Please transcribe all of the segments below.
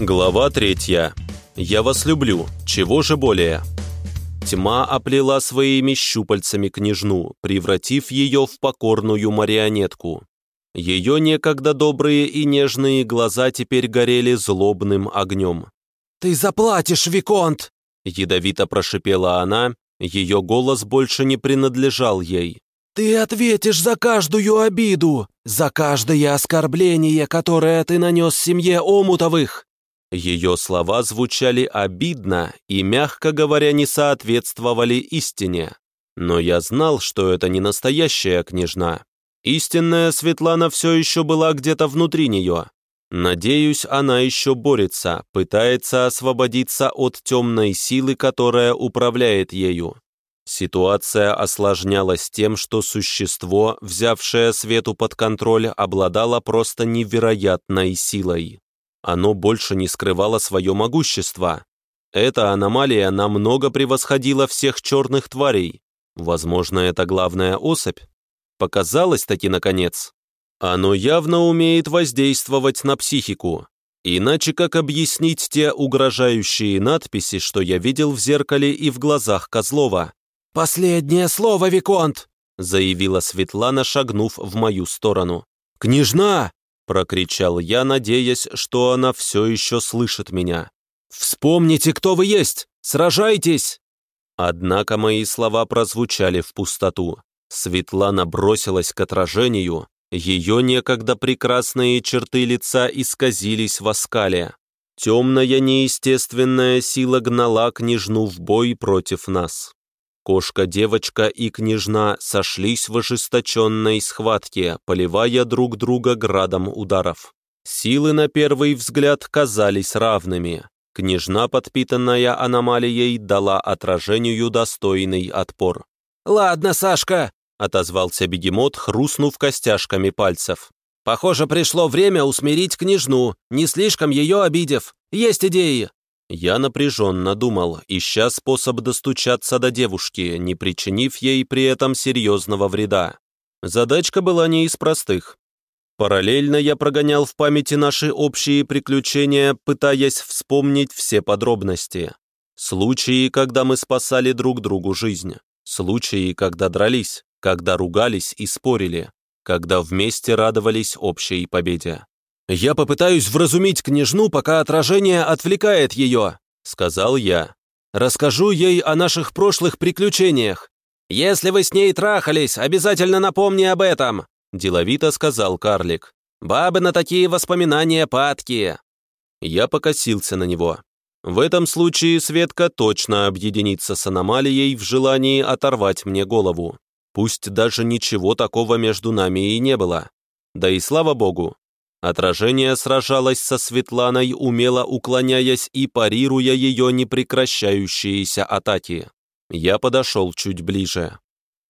Глава третья. Я вас люблю, чего же более? Тьма оплела своими щупальцами княжну, превратив ее в покорную марионетку. Ее некогда добрые и нежные глаза теперь горели злобным огнем. «Ты заплатишь, Виконт!» Ядовито прошипела она, ее голос больше не принадлежал ей. «Ты ответишь за каждую обиду, за каждое оскорбление, которое ты нанес семье Омутовых!» Ее слова звучали обидно и, мягко говоря, не соответствовали истине. Но я знал, что это не настоящая княжна. Истинная Светлана все еще была где-то внутри нее. Надеюсь, она еще борется, пытается освободиться от темной силы, которая управляет ею. Ситуация осложнялась тем, что существо, взявшее Свету под контроль, обладало просто невероятной силой. Оно больше не скрывало свое могущество. Эта аномалия намного превосходила всех черных тварей. Возможно, это главная особь. Показалось таки, наконец. Оно явно умеет воздействовать на психику. Иначе как объяснить те угрожающие надписи, что я видел в зеркале и в глазах Козлова? «Последнее слово, Виконт!» заявила Светлана, шагнув в мою сторону. «Княжна!» Прокричал я, надеясь, что она все еще слышит меня. «Вспомните, кто вы есть! Сражайтесь!» Однако мои слова прозвучали в пустоту. Светлана бросилась к отражению, ее некогда прекрасные черты лица исказились в оскале. Темная неестественная сила гнала княжну в бой против нас. Кошка-девочка и княжна сошлись в ожесточенной схватке, поливая друг друга градом ударов. Силы на первый взгляд казались равными. Княжна, подпитанная аномалией, дала отражению достойный отпор. «Ладно, Сашка», — отозвался бегемот, хрустнув костяшками пальцев. «Похоже, пришло время усмирить княжну, не слишком ее обидев. Есть идеи?» Я напряженно думал, ища способ достучаться до девушки, не причинив ей при этом серьезного вреда. Задачка была не из простых. Параллельно я прогонял в памяти наши общие приключения, пытаясь вспомнить все подробности. Случаи, когда мы спасали друг другу жизнь. Случаи, когда дрались, когда ругались и спорили, когда вместе радовались общей победе. «Я попытаюсь вразумить княжну, пока отражение отвлекает ее», — сказал я. «Расскажу ей о наших прошлых приключениях. Если вы с ней трахались, обязательно напомни об этом», — деловито сказал карлик. «Бабы на такие воспоминания падкие». Я покосился на него. В этом случае Светка точно объединится с аномалией в желании оторвать мне голову. Пусть даже ничего такого между нами и не было. Да и слава богу, Отражение сражалось со Светланой, умело уклоняясь и парируя ее непрекращающиеся атаки. Я подошел чуть ближе.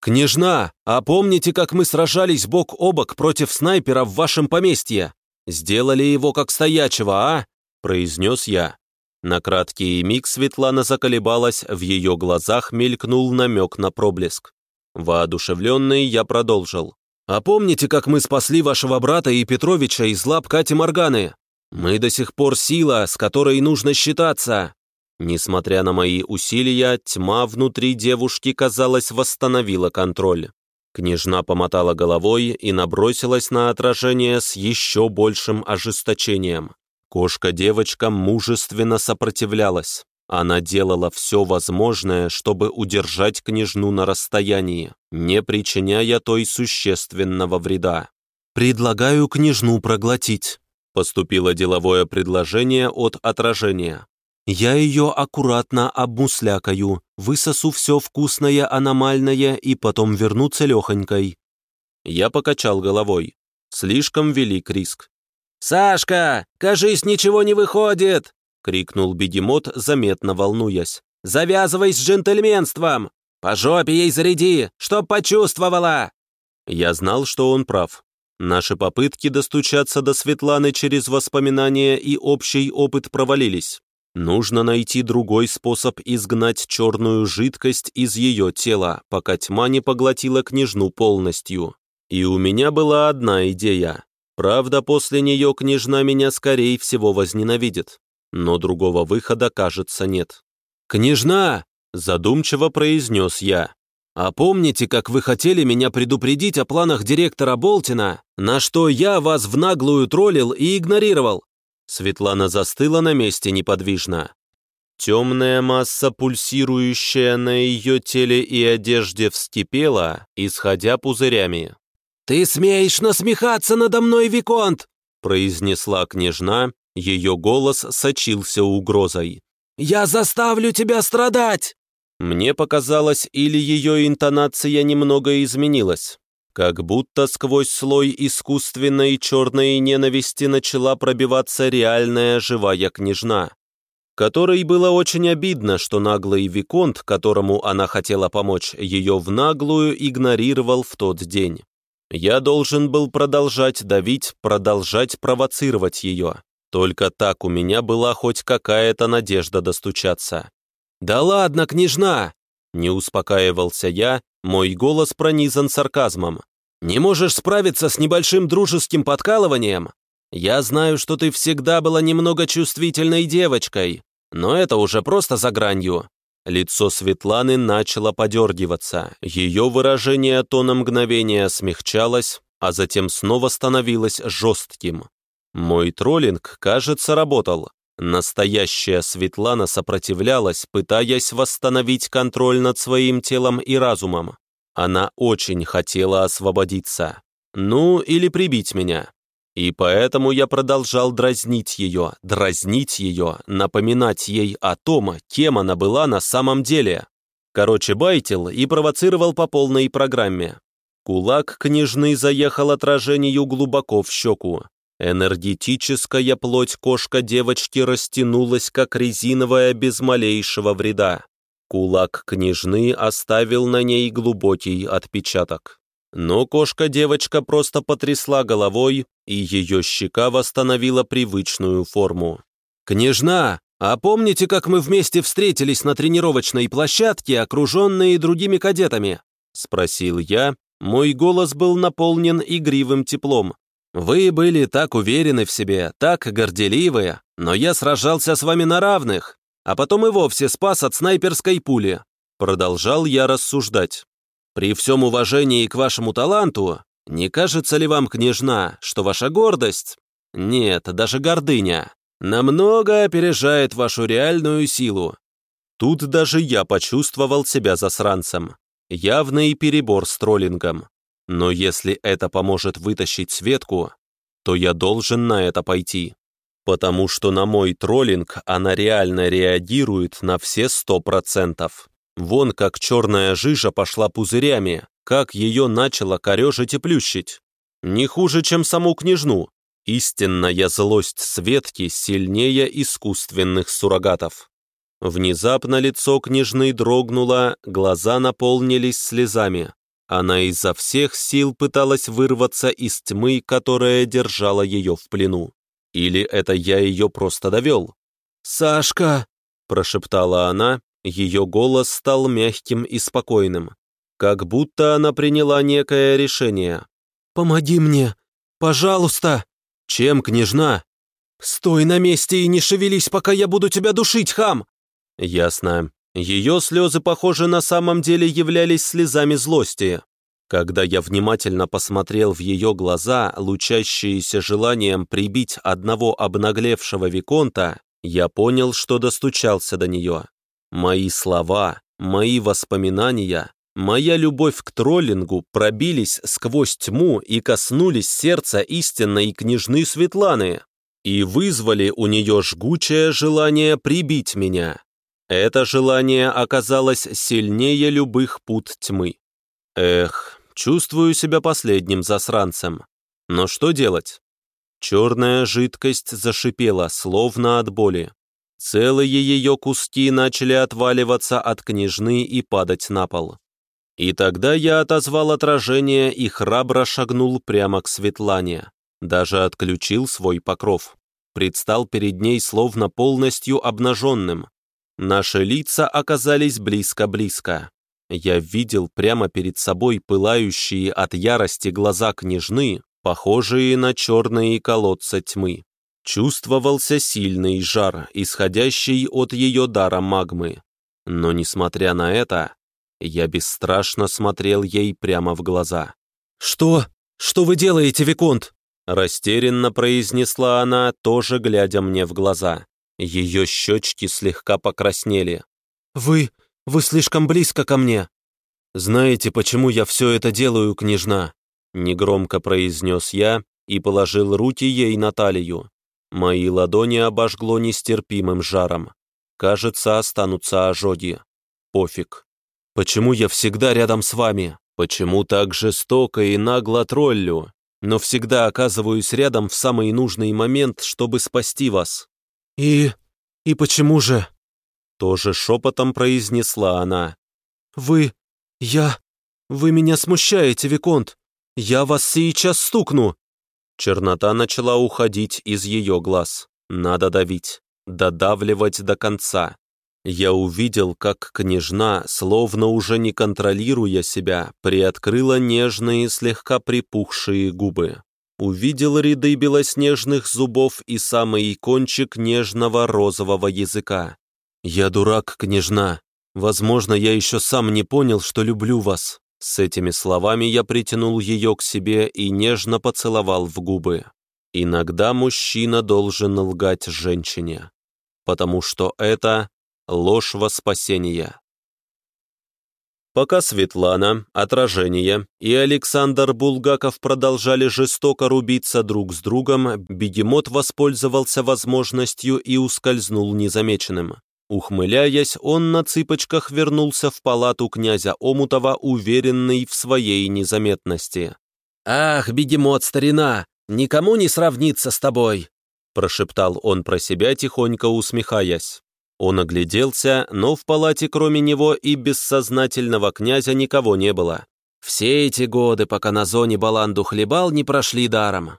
«Княжна, а помните, как мы сражались бок о бок против снайпера в вашем поместье? Сделали его как стоячего, а?» – произнес я. На краткий миг Светлана заколебалась, в ее глазах мелькнул намек на проблеск. Воодушевленный я продолжил. А помните, как мы спасли вашего брата и Петровича из лап Кати Морганы? Мы до сих пор сила, с которой нужно считаться». Несмотря на мои усилия, тьма внутри девушки, казалось, восстановила контроль. Княжна помотала головой и набросилась на отражение с еще большим ожесточением. Кошка-девочка мужественно сопротивлялась. Она делала все возможное, чтобы удержать княжну на расстоянии, не причиняя той существенного вреда. «Предлагаю княжну проглотить», — поступило деловое предложение от отражения. «Я ее аккуратно обмуслякаю, высосу все вкусное аномальное и потом верну целехонькой». Я покачал головой. Слишком велик риск. «Сашка, кажись, ничего не выходит!» Крикнул бегемот, заметно волнуясь. «Завязывай с джентльменством! По жопе ей заряди, чтоб почувствовала!» Я знал, что он прав. Наши попытки достучаться до Светланы через воспоминания и общий опыт провалились. Нужно найти другой способ изгнать черную жидкость из ее тела, пока тьма не поглотила княжну полностью. И у меня была одна идея. Правда, после нее княжна меня, скорее всего, возненавидит. Но другого выхода, кажется, нет. «Княжна!» – задумчиво произнес я. «А помните, как вы хотели меня предупредить о планах директора Болтина, на что я вас в наглую троллил и игнорировал?» Светлана застыла на месте неподвижно. Темная масса, пульсирующая на ее теле и одежде, вскипела, исходя пузырями. «Ты смеешь насмехаться надо мной, Виконт!» произнесла княжна, ее голос сочился угрозой. «Я заставлю тебя страдать!» Мне показалось, или ее интонация немного изменилась. Как будто сквозь слой искусственной черной ненависти начала пробиваться реальная живая княжна которой было очень обидно, что наглый Виконт, которому она хотела помочь, ее в наглую игнорировал в тот день. Я должен был продолжать давить, продолжать провоцировать ее. Только так у меня была хоть какая-то надежда достучаться. «Да ладно, княжна!» Не успокаивался я, мой голос пронизан сарказмом. «Не можешь справиться с небольшим дружеским подкалыванием? Я знаю, что ты всегда была немного чувствительной девочкой, но это уже просто за гранью. Лицо Светланы начало подергиваться, ее выражение то на мгновение смягчалось, а затем снова становилось жестким. Мой троллинг, кажется, работал. Настоящая Светлана сопротивлялась, пытаясь восстановить контроль над своим телом и разумом. Она очень хотела освободиться. Ну, или прибить меня. И поэтому я продолжал дразнить ее, дразнить ее, напоминать ей о том, кем она была на самом деле. Короче, байтил и провоцировал по полной программе. Кулак княжны заехал отражению глубоко в щеку. Энергетическая плоть кошка девочки растянулась, как резиновая, без малейшего вреда. Кулак княжны оставил на ней глубокий отпечаток. Но кошка-девочка просто потрясла головой, и ее щека восстановила привычную форму. «Княжна, а помните, как мы вместе встретились на тренировочной площадке, окруженные другими кадетами?» — спросил я. Мой голос был наполнен игривым теплом. «Вы были так уверены в себе, так горделивые, но я сражался с вами на равных, а потом и вовсе спас от снайперской пули». Продолжал я рассуждать. При всем уважении к вашему таланту, не кажется ли вам, княжна, что ваша гордость, нет, даже гордыня, намного опережает вашу реальную силу? Тут даже я почувствовал себя засранцем. Явный перебор с троллингом. Но если это поможет вытащить Светку, то я должен на это пойти. Потому что на мой троллинг она реально реагирует на все сто процентов. Вон как черная жижа пошла пузырями, как ее начало корежить и плющить. Не хуже, чем саму княжну. Истинная злость Светки сильнее искусственных суррогатов. Внезапно лицо княжны дрогнуло, глаза наполнились слезами. Она изо всех сил пыталась вырваться из тьмы, которая держала ее в плену. Или это я ее просто довел? «Сашка!» – прошептала она, ее голос стал мягким и спокойным, как будто она приняла некое решение. «Помоги мне! Пожалуйста!» «Чем, княжна?» «Стой на месте и не шевелись, пока я буду тебя душить, хам!» «Ясно. Ее слезы, похоже, на самом деле являлись слезами злости. Когда я внимательно посмотрел в ее глаза, лучащиеся желанием прибить одного обнаглевшего Виконта, я понял, что достучался до нее. Мои слова, мои воспоминания, моя любовь к троллингу пробились сквозь тьму и коснулись сердца истинной княжны Светланы и вызвали у нее жгучее желание прибить меня. Это желание оказалось сильнее любых пут тьмы. Эх, чувствую себя последним засранцем. Но что делать? Черная жидкость зашипела, словно от боли. Целые ее куски начали отваливаться от княжны и падать на пол. И тогда я отозвал отражение и храбро шагнул прямо к Светлане. Даже отключил свой покров. Предстал перед ней словно полностью обнаженным. Наши лица оказались близко-близко. Я видел прямо перед собой пылающие от ярости глаза княжны, похожие на черные колодца тьмы. Чувствовался сильный жар, исходящий от ее дара магмы. Но, несмотря на это, я бесстрашно смотрел ей прямо в глаза. «Что? Что вы делаете, Виконт?» Растерянно произнесла она, тоже глядя мне в глаза. Ее щечки слегка покраснели. «Вы... вы слишком близко ко мне». «Знаете, почему я все это делаю, княжна?» Негромко произнес я и положил руки ей на талию. Мои ладони обожгло нестерпимым жаром. Кажется, останутся ожоги. Пофиг. Почему я всегда рядом с вами? Почему так жестоко и нагло троллю, но всегда оказываюсь рядом в самый нужный момент, чтобы спасти вас?» «И... и почему же?» Тоже шепотом произнесла она. «Вы... я... вы меня смущаете, Виконт. Я вас сейчас стукну!» Чернота начала уходить из ее глаз. Надо давить, додавливать до конца. Я увидел, как княжна, словно уже не контролируя себя, приоткрыла нежные, слегка припухшие губы. Увидел ряды белоснежных зубов и самый кончик нежного розового языка. «Я дурак, княжна. Возможно, я еще сам не понял, что люблю вас». С этими словами я притянул ее к себе и нежно поцеловал в губы. Иногда мужчина должен лгать женщине, потому что это ложь во спасение. Пока Светлана, Отражение и Александр Булгаков продолжали жестоко рубиться друг с другом, бегемот воспользовался возможностью и ускользнул незамеченным. Ухмыляясь, он на цыпочках вернулся в палату князя Омутова, уверенный в своей незаметности. «Ах, бегемот, старина, никому не сравнится с тобой!» прошептал он про себя, тихонько усмехаясь. Он огляделся, но в палате кроме него и бессознательного князя никого не было. Все эти годы, пока на зоне Баланду хлебал, не прошли даром.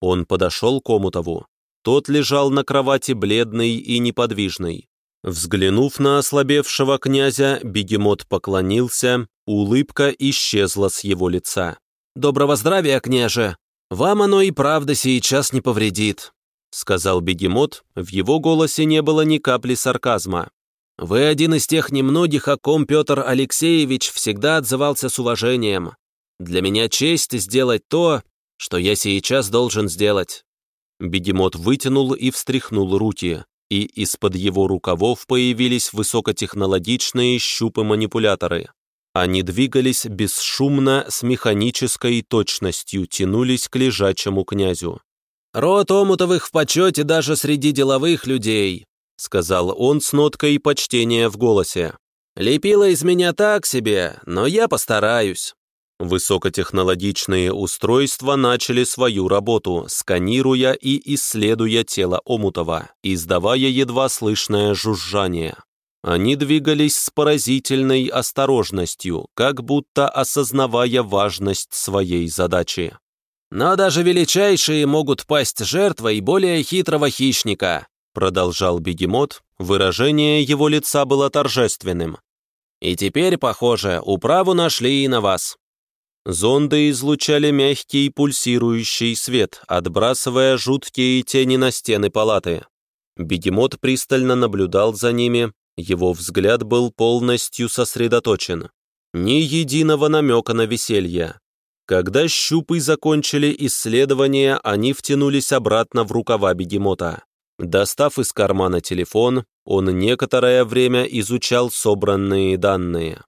Он подошел к Омутову. Тот лежал на кровати бледный и неподвижный. Взглянув на ослабевшего князя, бегемот поклонился, улыбка исчезла с его лица. «Доброго здравия, княже! Вам оно и правда сейчас не повредит. — сказал бегемот, в его голосе не было ни капли сарказма. «Вы один из тех немногих, о ком Петр Алексеевич всегда отзывался с уважением. Для меня честь сделать то, что я сейчас должен сделать». Бегемот вытянул и встряхнул руки, и из-под его рукавов появились высокотехнологичные щупы-манипуляторы. Они двигались бесшумно, с механической точностью, тянулись к лежачему князю. «Род Омутовых в почете даже среди деловых людей», сказал он с ноткой почтения в голосе. «Лепила из меня так себе, но я постараюсь». Высокотехнологичные устройства начали свою работу, сканируя и исследуя тело Омутова, издавая едва слышное жужжание. Они двигались с поразительной осторожностью, как будто осознавая важность своей задачи. Но даже величайшие могут пасть жертвой более хитрого хищника», продолжал бегемот, выражение его лица было торжественным. «И теперь, похоже, управу нашли и на вас». Зонды излучали мягкий пульсирующий свет, отбрасывая жуткие тени на стены палаты. Бегемот пристально наблюдал за ними, его взгляд был полностью сосредоточен. Ни единого намека на веселье. Когда щупы закончили исследование, они втянулись обратно в рукава бегемота. Достав из кармана телефон, он некоторое время изучал собранные данные.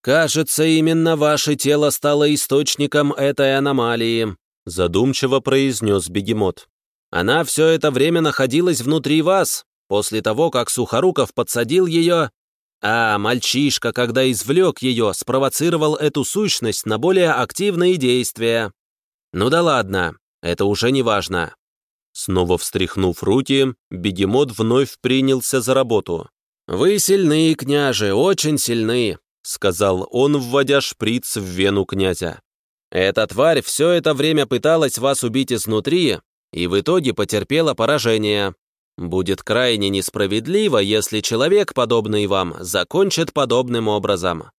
«Кажется, именно ваше тело стало источником этой аномалии», задумчиво произнес бегемот. «Она все это время находилась внутри вас, после того, как Сухоруков подсадил ее а мальчишка, когда извлек ее, спровоцировал эту сущность на более активные действия. Ну да ладно, это уже не важно. Снова встряхнув руки, бегемот вновь принялся за работу. «Вы сильны, княже, очень сильны», — сказал он, вводя шприц в вену князя. «Эта тварь все это время пыталась вас убить изнутри, и в итоге потерпела поражение. Будет крайне несправедливо, если человек, подобный вам, закончит подобным образом.